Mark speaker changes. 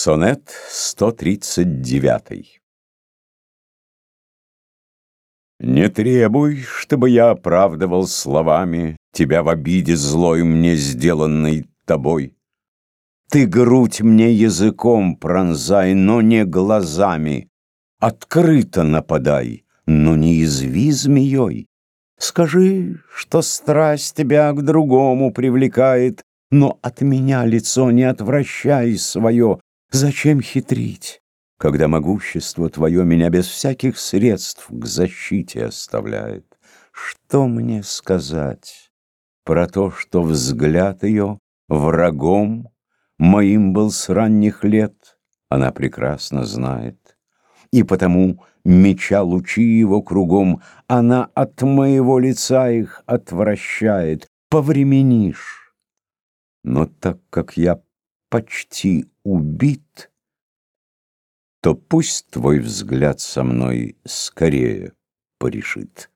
Speaker 1: Сонет 139 Не требуй, чтобы я оправдывал словами Тебя в обиде злой мне сделанной тобой. Ты грудь мне языком пронзай, но не глазами. Открыто нападай, но не изви змеей. Скажи, что страсть тебя к другому привлекает, Но от меня лицо не отвращай свое. Зачем хитрить, когда могущество твое Меня без всяких средств к защите оставляет? Что мне сказать про то, что взгляд ее врагом Моим был с ранних лет, она прекрасно знает. И потому меча лучи его кругом Она от моего лица их отвращает. Повременишь. Но так как я почти убит, То пусть твой взгляд со мной скорее порешит.